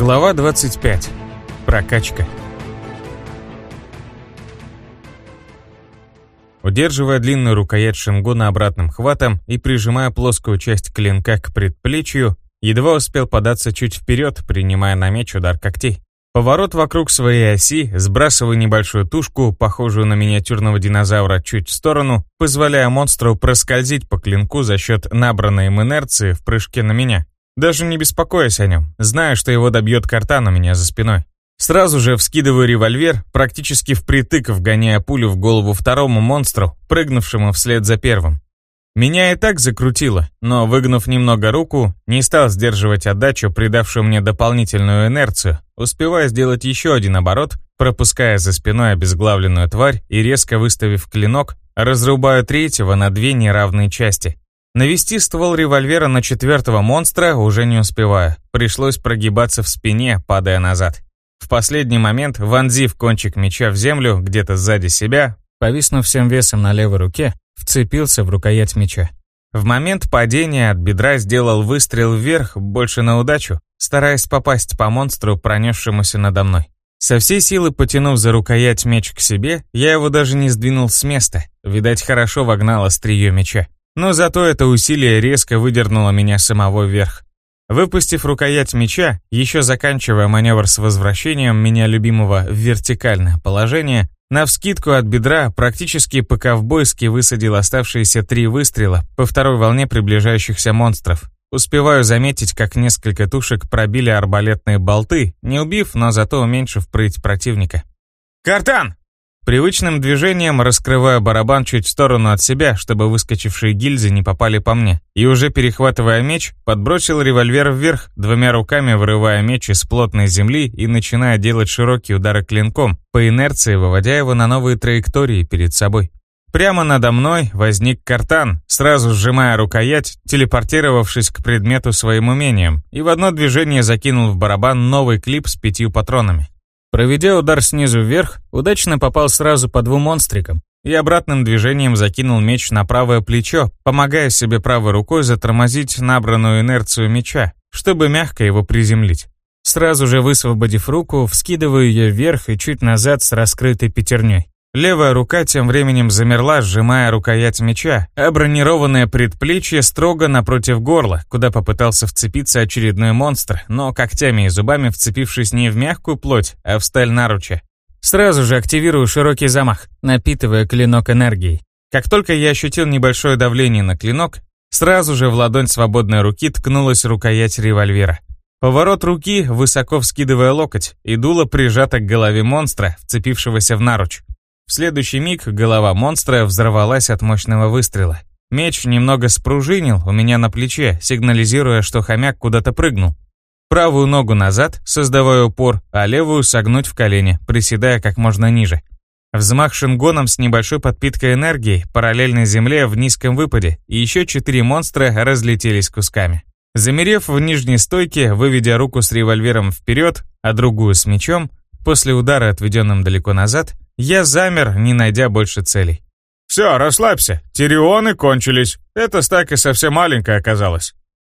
Глава 25. Прокачка. Удерживая длинную рукоять шингуна обратным хватом и прижимая плоскую часть клинка к предплечью, едва успел податься чуть вперед, принимая на меч удар когтей. Поворот вокруг своей оси, сбрасывая небольшую тушку, похожую на миниатюрного динозавра, чуть в сторону, позволяя монстру проскользить по клинку за счет набранной им инерции в прыжке на меня. Даже не беспокоясь о нем, зная, что его добьет картан у меня за спиной. Сразу же вскидываю револьвер, практически впритык вгоняя пулю в голову второму монстру, прыгнувшему вслед за первым. Меня и так закрутило, но, выгнув немного руку, не стал сдерживать отдачу, придавшую мне дополнительную инерцию, успевая сделать еще один оборот, пропуская за спиной обезглавленную тварь и резко выставив клинок, разрубаю третьего на две неравные части. Навести ствол револьвера на четвертого монстра уже не успеваю, пришлось прогибаться в спине, падая назад. В последний момент, вонзив кончик меча в землю где-то сзади себя, повиснув всем весом на левой руке, вцепился в рукоять меча. В момент падения от бедра сделал выстрел вверх, больше на удачу, стараясь попасть по монстру, пронесшемуся надо мной. Со всей силы потянув за рукоять меч к себе, я его даже не сдвинул с места, видать, хорошо вогнал острие меча. Но зато это усилие резко выдернуло меня самого вверх. Выпустив рукоять меча, еще заканчивая маневр с возвращением меня любимого в вертикальное положение, Навскидку от бедра практически по-ковбойски высадил оставшиеся три выстрела по второй волне приближающихся монстров. Успеваю заметить, как несколько тушек пробили арбалетные болты, не убив, но зато уменьшив прыть противника. «Картан!» Привычным движением раскрываю барабан чуть в сторону от себя, чтобы выскочившие гильзы не попали по мне, и уже перехватывая меч, подбросил револьвер вверх, двумя руками вырывая меч из плотной земли и начиная делать широкие удары клинком, по инерции выводя его на новые траектории перед собой. Прямо надо мной возник картан, сразу сжимая рукоять, телепортировавшись к предмету своим умением, и в одно движение закинул в барабан новый клип с пятью патронами. Проведя удар снизу вверх, удачно попал сразу по двум монстрикам и обратным движением закинул меч на правое плечо, помогая себе правой рукой затормозить набранную инерцию меча, чтобы мягко его приземлить. Сразу же высвободив руку, вскидываю ее вверх и чуть назад с раскрытой пятерней. Левая рука тем временем замерла, сжимая рукоять меча, а бронированное предплечье строго напротив горла, куда попытался вцепиться очередной монстр, но когтями и зубами вцепившись не в мягкую плоть, а в сталь наруча. Сразу же активирую широкий замах, напитывая клинок энергией. Как только я ощутил небольшое давление на клинок, сразу же в ладонь свободной руки ткнулась рукоять револьвера. Поворот руки, высоко вскидывая локоть, и дуло прижато к голове монстра, вцепившегося в наруч. В следующий миг голова монстра взорвалась от мощного выстрела. Меч немного спружинил у меня на плече, сигнализируя, что хомяк куда-то прыгнул. Правую ногу назад, создавая упор, а левую согнуть в колени, приседая как можно ниже. Взмах шингоном с небольшой подпиткой энергии, параллельно земле в низком выпаде, и еще четыре монстра разлетелись кусками. Замерев в нижней стойке, выведя руку с револьвером вперед, а другую с мечом, после удара, отведенным далеко назад, я замер, не найдя больше целей. «Все, расслабься, тирионы кончились. Эта стака совсем маленькая оказалась».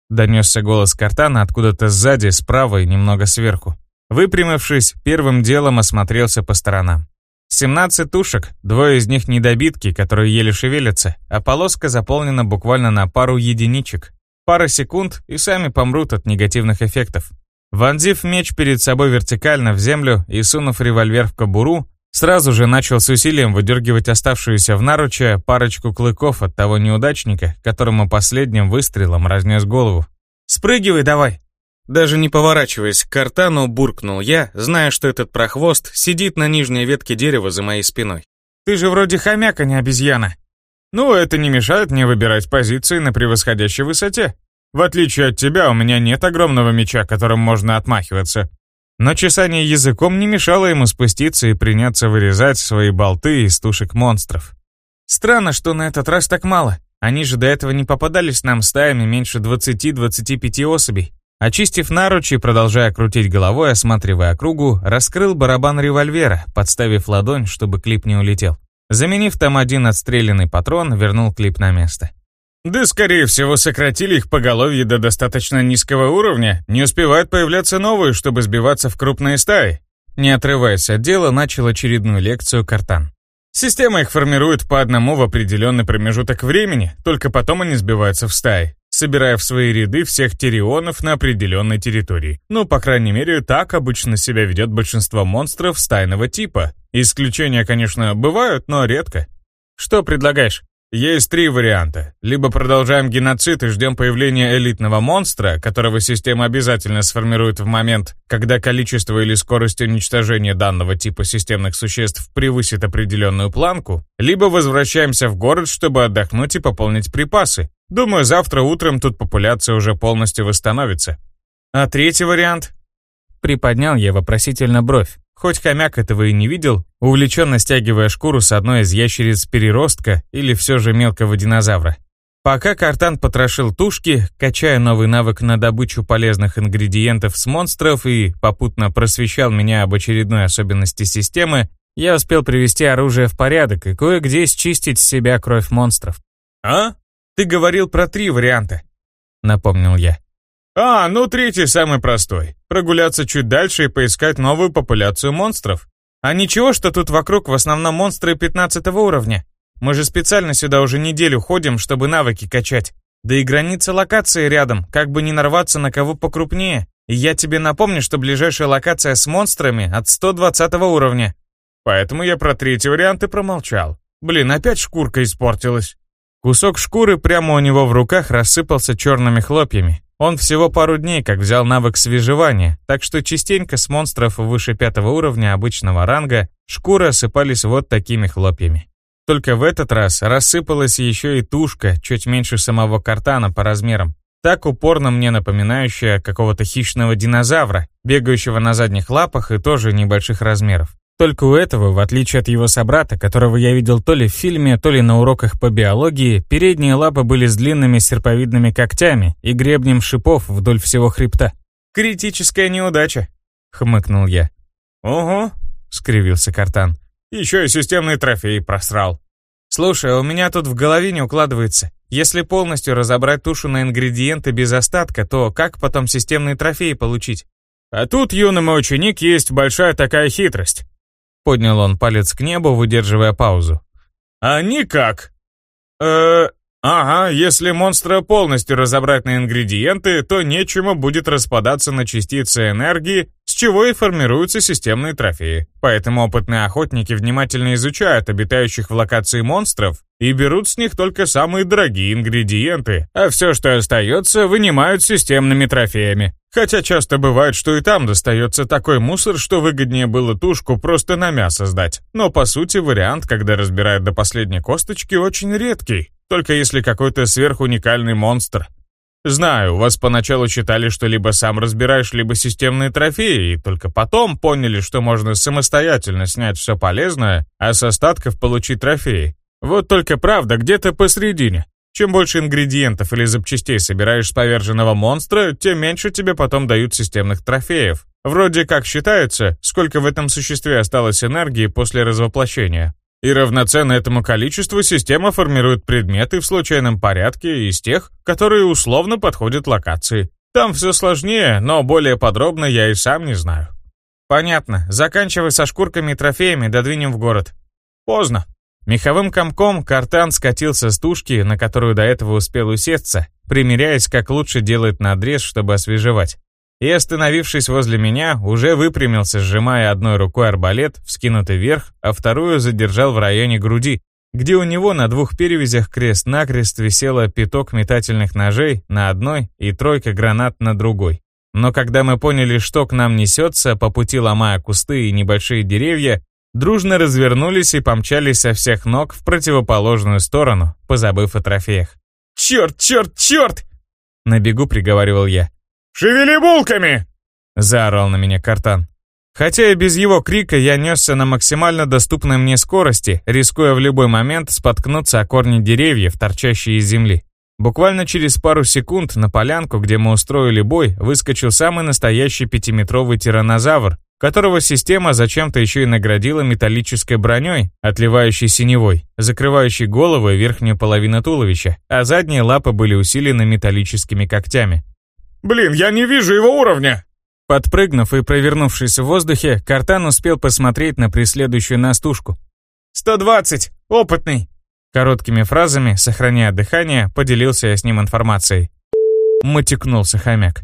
Донесся голос Картана откуда-то сзади, справа и немного сверху. Выпрямившись, первым делом осмотрелся по сторонам. 17 тушек, двое из них недобитки, которые еле шевелятся, а полоска заполнена буквально на пару единичек. Пара секунд и сами помрут от негативных эффектов. Вонзив меч перед собой вертикально в землю и сунув револьвер в кобуру, Сразу же начал с усилием выдергивать оставшуюся в наруче парочку клыков от того неудачника, которому последним выстрелом разнес голову. «Спрыгивай давай!» Даже не поворачиваясь к картану, буркнул я, зная, что этот прохвост сидит на нижней ветке дерева за моей спиной. «Ты же вроде хомяка, не обезьяна!» «Ну, это не мешает мне выбирать позиции на превосходящей высоте. В отличие от тебя, у меня нет огромного меча, которым можно отмахиваться. Но чесание языком не мешало ему спуститься и приняться вырезать свои болты из тушек монстров. Странно, что на этот раз так мало. Они же до этого не попадались нам стаями меньше 20-25 особей. Очистив наручи, продолжая крутить головой, осматривая округу, раскрыл барабан револьвера, подставив ладонь, чтобы клип не улетел. Заменив там один отстрелянный патрон, вернул клип на место. Да, скорее всего, сократили их поголовье до достаточно низкого уровня, не успевают появляться новые, чтобы сбиваться в крупные стаи. Не отрываясь от дела, начал очередную лекцию Картан. Система их формирует по одному в определенный промежуток времени, только потом они сбиваются в стаи, собирая в свои ряды всех тирионов на определенной территории. Ну, по крайней мере, так обычно себя ведет большинство монстров стайного типа. Исключения, конечно, бывают, но редко. Что предлагаешь? Есть три варианта. Либо продолжаем геноцид и ждем появления элитного монстра, которого система обязательно сформирует в момент, когда количество или скорость уничтожения данного типа системных существ превысит определенную планку, либо возвращаемся в город, чтобы отдохнуть и пополнить припасы. Думаю, завтра утром тут популяция уже полностью восстановится. А третий вариант? Приподнял я вопросительно бровь. Хоть хомяк этого и не видел, увлеченно стягивая шкуру с одной из ящериц переростка или все же мелкого динозавра. Пока Картан потрошил тушки, качая новый навык на добычу полезных ингредиентов с монстров и попутно просвещал меня об очередной особенности системы, я успел привести оружие в порядок и кое-где счистить с себя кровь монстров. «А? Ты говорил про три варианта», — напомнил я. А, ну третий самый простой. Прогуляться чуть дальше и поискать новую популяцию монстров. А ничего, что тут вокруг в основном монстры 15 уровня. Мы же специально сюда уже неделю ходим, чтобы навыки качать. Да и граница локации рядом, как бы не нарваться на кого покрупнее. И я тебе напомню, что ближайшая локация с монстрами от 120 уровня. Поэтому я про третий вариант и промолчал. Блин, опять шкурка испортилась. Кусок шкуры прямо у него в руках рассыпался черными хлопьями. Он всего пару дней как взял навык свежевания, так что частенько с монстров выше пятого уровня обычного ранга шкуры осыпались вот такими хлопьями. Только в этот раз рассыпалась еще и тушка, чуть меньше самого картана по размерам, так упорно мне напоминающая какого-то хищного динозавра, бегающего на задних лапах и тоже небольших размеров. Только у этого, в отличие от его собрата, которого я видел то ли в фильме, то ли на уроках по биологии, передние лапы были с длинными серповидными когтями и гребнем шипов вдоль всего хребта. «Критическая неудача», — хмыкнул я. «Ого», — скривился Картан. «Еще и системный трофей просрал». «Слушай, у меня тут в голове не укладывается. Если полностью разобрать тушу на ингредиенты без остатка, то как потом системные трофеи получить?» «А тут, юный мой ученик, есть большая такая хитрость». Поднял он палец к небу, выдерживая паузу. «А никак!» «Э, ага, если монстра полностью разобрать на ингредиенты, то нечему будет распадаться на частицы энергии, чего и формируются системные трофеи. Поэтому опытные охотники внимательно изучают обитающих в локации монстров и берут с них только самые дорогие ингредиенты, а все, что остается, вынимают системными трофеями. Хотя часто бывает, что и там достается такой мусор, что выгоднее было тушку просто на мясо сдать. Но по сути вариант, когда разбирают до последней косточки, очень редкий. Только если какой-то сверхуникальный монстр. Знаю, вас поначалу считали, что либо сам разбираешь, либо системные трофеи, и только потом поняли, что можно самостоятельно снять все полезное, а с остатков получить трофеи. Вот только правда где-то посередине. Чем больше ингредиентов или запчастей собираешь с поверженного монстра, тем меньше тебе потом дают системных трофеев. Вроде как считается, сколько в этом существе осталось энергии после развоплощения. И равноценно этому количеству система формирует предметы в случайном порядке из тех, которые условно подходят локации. Там все сложнее, но более подробно я и сам не знаю. Понятно. Заканчивай со шкурками и трофеями, додвинем в город. Поздно. Меховым комком картан скатился с тушки, на которую до этого успел усесться, примеряясь, как лучше делать надрез, чтобы освежевать. И, остановившись возле меня, уже выпрямился, сжимая одной рукой арбалет, вскинутый вверх, а вторую задержал в районе груди, где у него на двух перевязях крест-накрест висело пяток метательных ножей на одной и тройка гранат на другой. Но когда мы поняли, что к нам несется, по пути ломая кусты и небольшие деревья, дружно развернулись и помчались со всех ног в противоположную сторону, позабыв о трофеях. «Черт, черт, черт!» На бегу приговаривал я. «Шевели булками!» Заорал на меня картан. Хотя и без его крика я несся на максимально доступной мне скорости, рискуя в любой момент споткнуться о корни деревьев, торчащие из земли. Буквально через пару секунд на полянку, где мы устроили бой, выскочил самый настоящий пятиметровый тиранозавр, которого система зачем-то еще и наградила металлической броней, отливающей синевой, закрывающей голову и верхнюю половину туловища, а задние лапы были усилены металлическими когтями. «Блин, я не вижу его уровня!» Подпрыгнув и провернувшись в воздухе, Картан успел посмотреть на преследующую нас тушку. «120! Опытный!» Короткими фразами, сохраняя дыхание, поделился я с ним информацией. Мотикнулся хомяк.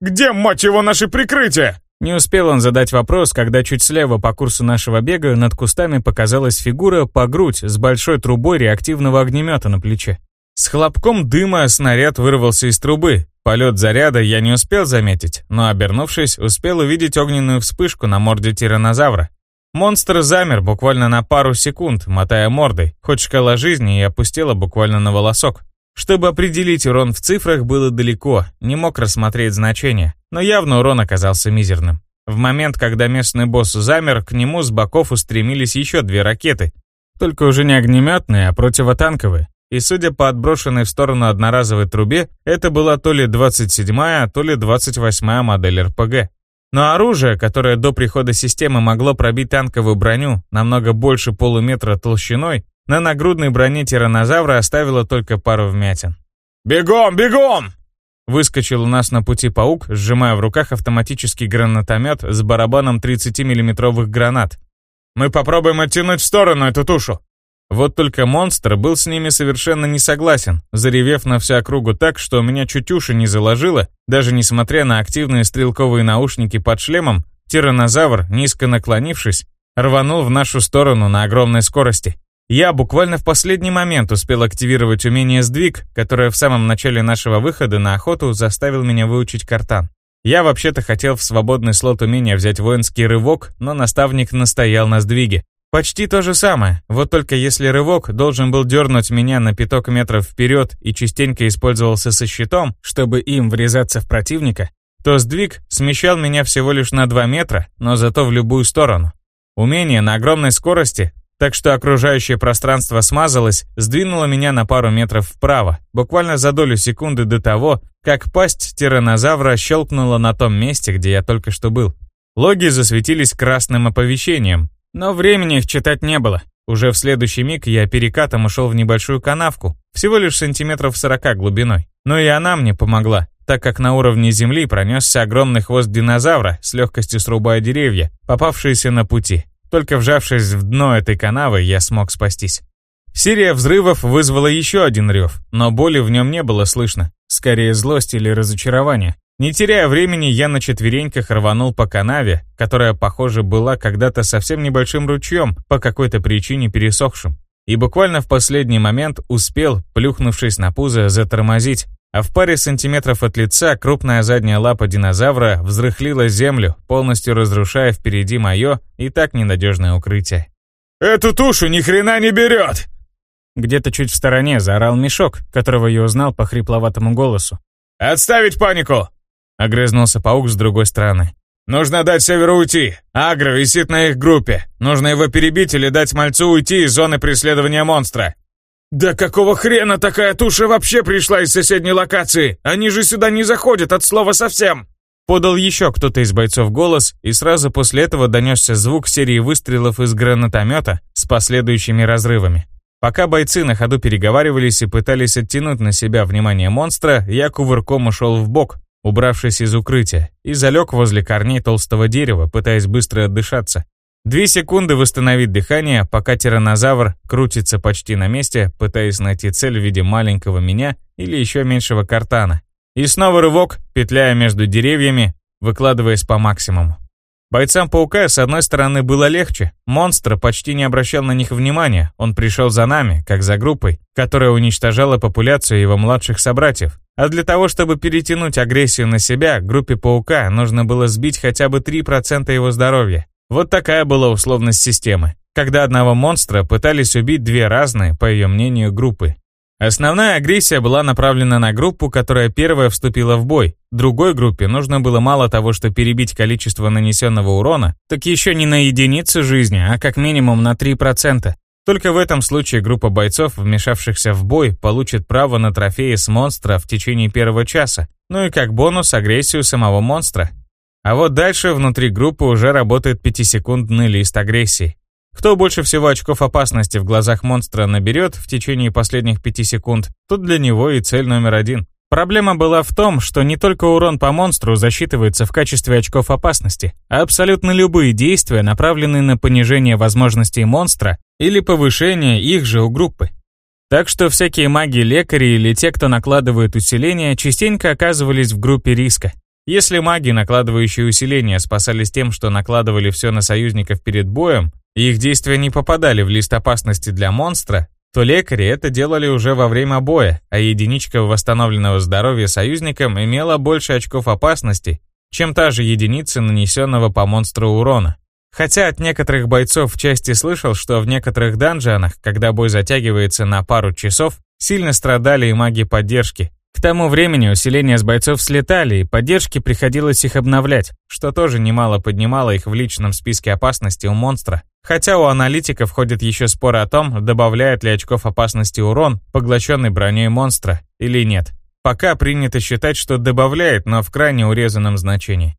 «Где, мать его, наше прикрытие?» Не успел он задать вопрос, когда чуть слева по курсу нашего бега над кустами показалась фигура по грудь с большой трубой реактивного огнемета на плече. С хлопком дыма снаряд вырвался из трубы. Полет заряда я не успел заметить, но, обернувшись, успел увидеть огненную вспышку на морде тиранозавра. Монстр замер буквально на пару секунд, мотая мордой, хоть шкала жизни и опустила буквально на волосок. Чтобы определить урон в цифрах было далеко, не мог рассмотреть значение, но явно урон оказался мизерным. В момент, когда местный босс замер, к нему с боков устремились еще две ракеты, только уже не огнеметные, а противотанковые. И судя по отброшенной в сторону одноразовой трубе, это была то ли 27-я, то ли 28-я модель РПГ. Но оружие, которое до прихода системы могло пробить танковую броню намного больше полуметра толщиной, на нагрудной броне тиранозавра оставила только пару вмятин. «Бегом, бегом!» Выскочил у нас на пути паук, сжимая в руках автоматический гранатомет с барабаном 30 миллиметровых гранат. «Мы попробуем оттянуть в сторону эту тушу!» Вот только монстр был с ними совершенно не согласен, заревев на всю округу так, что меня чуть уши не заложило, даже несмотря на активные стрелковые наушники под шлемом, тиранозавр, низко наклонившись, рванул в нашу сторону на огромной скорости. Я буквально в последний момент успел активировать умение «Сдвиг», которое в самом начале нашего выхода на охоту заставил меня выучить картан. Я вообще-то хотел в свободный слот умения взять воинский рывок, но наставник настоял на сдвиге. Почти то же самое, вот только если рывок должен был дернуть меня на пяток метров вперед и частенько использовался со щитом, чтобы им врезаться в противника, то сдвиг смещал меня всего лишь на 2 метра, но зато в любую сторону. Умение на огромной скорости так что окружающее пространство смазалось, сдвинуло меня на пару метров вправо, буквально за долю секунды до того, как пасть тиранозавра щелкнула на том месте, где я только что был. Логи засветились красным оповещением, но времени их читать не было. Уже в следующий миг я перекатом ушел в небольшую канавку, всего лишь сантиметров 40 глубиной. Но и она мне помогла, так как на уровне земли пронесся огромный хвост динозавра, с легкостью срубая деревья, попавшиеся на пути. Только вжавшись в дно этой канавы, я смог спастись. Серия взрывов вызвала еще один рев, но боли в нем не было слышно. Скорее злость или разочарование. Не теряя времени, я на четвереньках рванул по канаве, которая, похоже, была когда-то совсем небольшим ручьем, по какой-то причине пересохшим. И буквально в последний момент успел, плюхнувшись на пузо, затормозить, а в паре сантиметров от лица крупная задняя лапа динозавра взрыхлила землю, полностью разрушая впереди мое и так ненадежное укрытие. «Эту тушу ни хрена не берет!» Где-то чуть в стороне заорал мешок, которого я узнал по хрипловатому голосу. «Отставить панику!» — огрызнулся паук с другой стороны. «Нужно дать Северу уйти. Агро висит на их группе. Нужно его перебить или дать мальцу уйти из зоны преследования монстра. «Да какого хрена такая туша вообще пришла из соседней локации? Они же сюда не заходят от слова совсем!» Подал еще кто-то из бойцов голос, и сразу после этого донесся звук серии выстрелов из гранатомета с последующими разрывами. Пока бойцы на ходу переговаривались и пытались оттянуть на себя внимание монстра, я кувырком ушел в бок, убравшись из укрытия, и залег возле корней толстого дерева, пытаясь быстро отдышаться. Две секунды восстановить дыхание, пока тиранозавр крутится почти на месте, пытаясь найти цель в виде маленького меня или еще меньшего картана. И снова рывок, петляя между деревьями, выкладываясь по максимуму. Бойцам паука с одной стороны было легче, монстр почти не обращал на них внимания, он пришел за нами, как за группой, которая уничтожала популяцию его младших собратьев. А для того, чтобы перетянуть агрессию на себя, группе паука нужно было сбить хотя бы 3% его здоровья. Вот такая была условность системы, когда одного монстра пытались убить две разные, по ее мнению, группы. Основная агрессия была направлена на группу, которая первая вступила в бой. Другой группе нужно было мало того, что перебить количество нанесенного урона, так еще не на единицу жизни, а как минимум на 3%. Только в этом случае группа бойцов, вмешавшихся в бой, получит право на трофеи с монстра в течение первого часа, ну и как бонус агрессию самого монстра. А вот дальше внутри группы уже работает пятисекундный лист агрессии. Кто больше всего очков опасности в глазах монстра наберет в течение последних пяти секунд, тот для него и цель номер один. Проблема была в том, что не только урон по монстру засчитывается в качестве очков опасности, а абсолютно любые действия, направленные на понижение возможностей монстра или повышение их же у группы. Так что всякие маги-лекари или те, кто накладывает усиления, частенько оказывались в группе риска. Если маги, накладывающие усиления, спасались тем, что накладывали все на союзников перед боем, и их действия не попадали в лист опасности для монстра, то лекари это делали уже во время боя, а единичка восстановленного здоровья союзникам имела больше очков опасности, чем та же единица нанесенного по монстру урона. Хотя от некоторых бойцов в части слышал, что в некоторых данжанах, когда бой затягивается на пару часов, сильно страдали и маги поддержки. К тому времени усиления с бойцов слетали, и поддержке приходилось их обновлять, что тоже немало поднимало их в личном списке опасности у монстра. Хотя у аналитиков ходят еще споры о том, добавляет ли очков опасности урон, поглощенный броней монстра, или нет. Пока принято считать, что добавляет, но в крайне урезанном значении.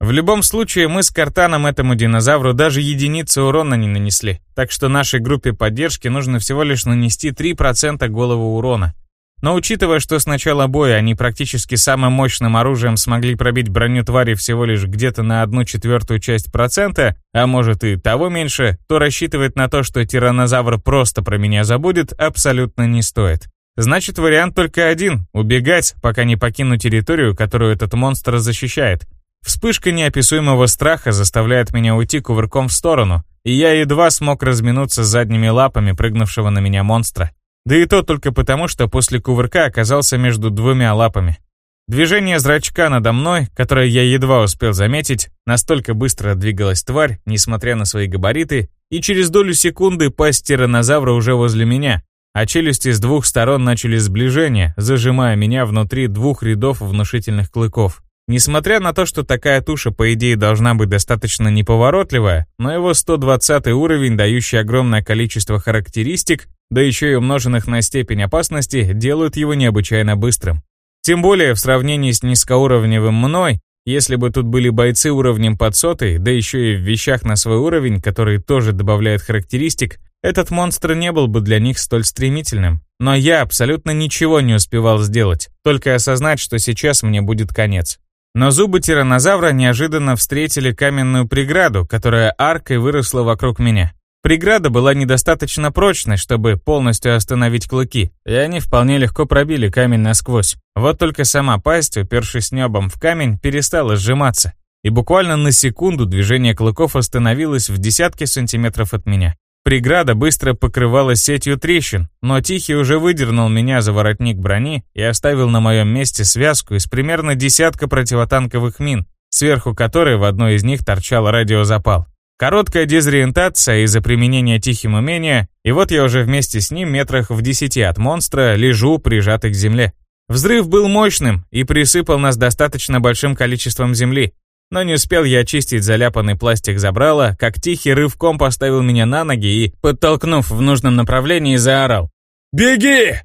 В любом случае, мы с Картаном этому динозавру даже единицы урона не нанесли, так что нашей группе поддержки нужно всего лишь нанести 3% голову урона. Но учитывая, что с начала боя они практически самым мощным оружием смогли пробить броню твари всего лишь где-то на одну четвертую часть процента, а может и того меньше, то рассчитывать на то, что тиранозавр просто про меня забудет, абсолютно не стоит. Значит, вариант только один — убегать, пока не покину территорию, которую этот монстр защищает. Вспышка неописуемого страха заставляет меня уйти кувырком в сторону, и я едва смог разминуться с задними лапами прыгнувшего на меня монстра. Да и то только потому, что после кувырка оказался между двумя лапами. Движение зрачка надо мной, которое я едва успел заметить, настолько быстро двигалась тварь, несмотря на свои габариты, и через долю секунды пасть тиранозавра уже возле меня, а челюсти с двух сторон начали сближение, зажимая меня внутри двух рядов внушительных клыков. Несмотря на то, что такая туша, по идее, должна быть достаточно неповоротливая, но его 120 уровень, дающий огромное количество характеристик, да еще и умноженных на степень опасности, делают его необычайно быстрым. Тем более в сравнении с низкоуровневым мной, если бы тут были бойцы уровнем под сотый, да еще и в вещах на свой уровень, который тоже добавляет характеристик, этот монстр не был бы для них столь стремительным. Но я абсолютно ничего не успевал сделать, только осознать, что сейчас мне будет конец. Но зубы тиранозавра неожиданно встретили каменную преграду, которая аркой выросла вокруг меня. Преграда была недостаточно прочной, чтобы полностью остановить клыки, и они вполне легко пробили камень насквозь. Вот только сама пасть, упершись небом в камень, перестала сжиматься. И буквально на секунду движение клыков остановилось в десятке сантиметров от меня. Преграда быстро покрывалась сетью трещин, но Тихий уже выдернул меня за воротник брони и оставил на моем месте связку из примерно десятка противотанковых мин, сверху которой в одной из них торчал радиозапал. Короткая дезориентация из-за применения тихим умения, и вот я уже вместе с ним метрах в десяти от монстра лежу, прижатый к земле. Взрыв был мощным и присыпал нас достаточно большим количеством земли. Но не успел я очистить заляпанный пластик забрала, как тихий рывком поставил меня на ноги и, подтолкнув в нужном направлении, заорал. «Беги!»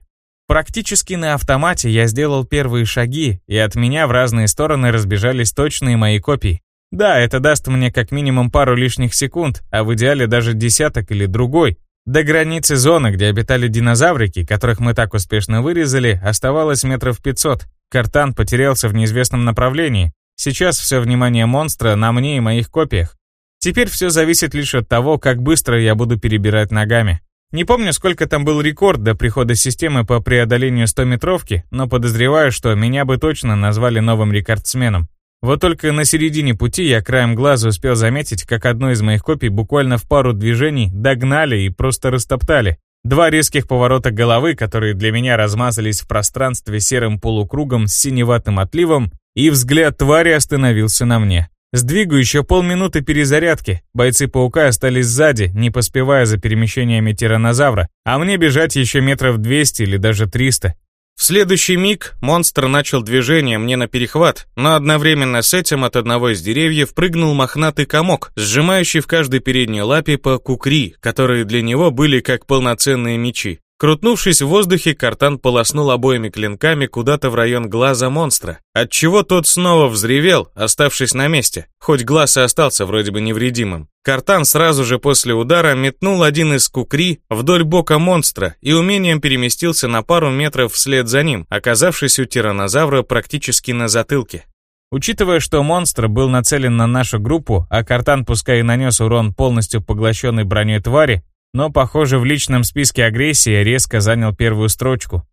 Практически на автомате я сделал первые шаги, и от меня в разные стороны разбежались точные мои копии. Да, это даст мне как минимум пару лишних секунд, а в идеале даже десяток или другой. До границы зоны, где обитали динозаврики, которых мы так успешно вырезали, оставалось метров 500. Картан потерялся в неизвестном направлении. Сейчас все внимание монстра на мне и моих копиях. Теперь все зависит лишь от того, как быстро я буду перебирать ногами. Не помню, сколько там был рекорд до прихода системы по преодолению 100-метровки, но подозреваю, что меня бы точно назвали новым рекордсменом. Вот только на середине пути я краем глаза успел заметить, как одну из моих копий буквально в пару движений догнали и просто растоптали. Два резких поворота головы, которые для меня размазались в пространстве серым полукругом с синеватым отливом, и взгляд твари остановился на мне. Сдвигу еще полминуты перезарядки. Бойцы паука остались сзади, не поспевая за перемещениями тиранозавра, а мне бежать еще метров 200 или даже 300. В следующий миг монстр начал движение мне на перехват, но одновременно с этим от одного из деревьев прыгнул мохнатый комок, сжимающий в каждой передней лапе по кукри, которые для него были как полноценные мечи. Крутнувшись в воздухе, картан полоснул обоими клинками куда-то в район глаза монстра, отчего тот снова взревел, оставшись на месте, хоть глаз и остался вроде бы невредимым. Картан сразу же после удара метнул один из кукри вдоль бока монстра и умением переместился на пару метров вслед за ним, оказавшись у тиранозавра практически на затылке. Учитывая, что монстр был нацелен на нашу группу, а картан пускай и нанес урон полностью поглощенной броней твари, но, похоже, в личном списке агрессии резко занял первую строчку.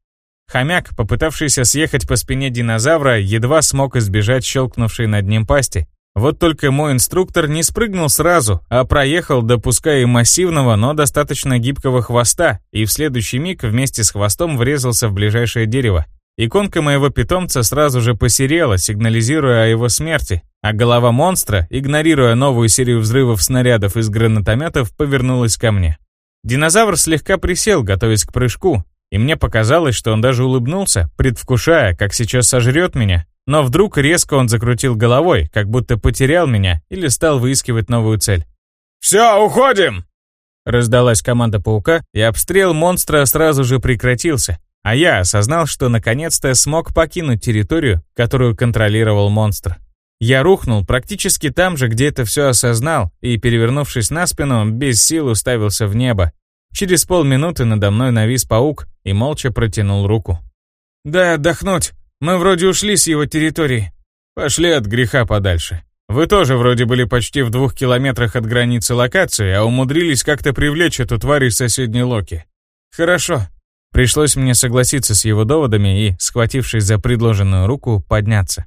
Хомяк, попытавшийся съехать по спине динозавра, едва смог избежать щелкнувшей над ним пасти. Вот только мой инструктор не спрыгнул сразу, а проехал, допуская массивного, но достаточно гибкого хвоста, и в следующий миг вместе с хвостом врезался в ближайшее дерево. Иконка моего питомца сразу же посерела, сигнализируя о его смерти, а голова монстра, игнорируя новую серию взрывов снарядов из гранатометов, повернулась ко мне. Динозавр слегка присел, готовясь к прыжку, и мне показалось, что он даже улыбнулся, предвкушая, как сейчас сожрет меня. Но вдруг резко он закрутил головой, как будто потерял меня или стал выискивать новую цель. «Все, уходим!» Раздалась команда паука, и обстрел монстра сразу же прекратился, а я осознал, что наконец-то смог покинуть территорию, которую контролировал монстр. Я рухнул практически там же, где это все осознал, и, перевернувшись на спину, без сил уставился в небо. Через полминуты надо мной навис паук и молча протянул руку. «Да, отдохнуть. Мы вроде ушли с его территории. Пошли от греха подальше. Вы тоже вроде были почти в двух километрах от границы локации, а умудрились как-то привлечь эту тварь из соседней Локи. Хорошо». Пришлось мне согласиться с его доводами и, схватившись за предложенную руку, подняться.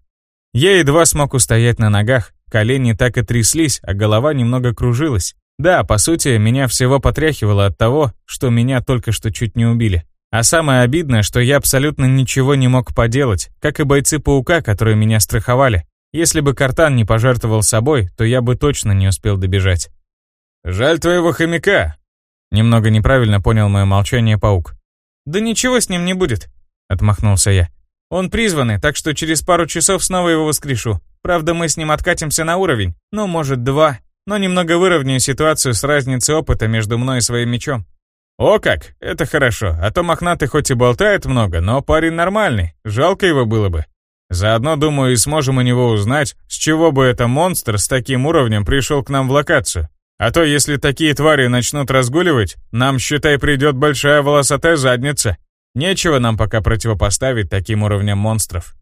Я едва смог устоять на ногах, колени так и тряслись, а голова немного кружилась. Да, по сути, меня всего потряхивало от того, что меня только что чуть не убили. А самое обидное, что я абсолютно ничего не мог поделать, как и бойцы паука, которые меня страховали. Если бы Картан не пожертвовал собой, то я бы точно не успел добежать. «Жаль твоего хомяка», — немного неправильно понял мое молчание паук. «Да ничего с ним не будет», — отмахнулся я. Он призванный, так что через пару часов снова его воскрешу. Правда, мы с ним откатимся на уровень, ну, может, два. Но немного выровняю ситуацию с разницей опыта между мной и своим мечом. О как, это хорошо, а то мохнатый хоть и болтает много, но парень нормальный, жалко его было бы. Заодно, думаю, и сможем у него узнать, с чего бы это монстр с таким уровнем пришел к нам в локацию. А то, если такие твари начнут разгуливать, нам, считай, придет большая волосатая задница. Нечего нам пока противопоставить таким уровням монстров.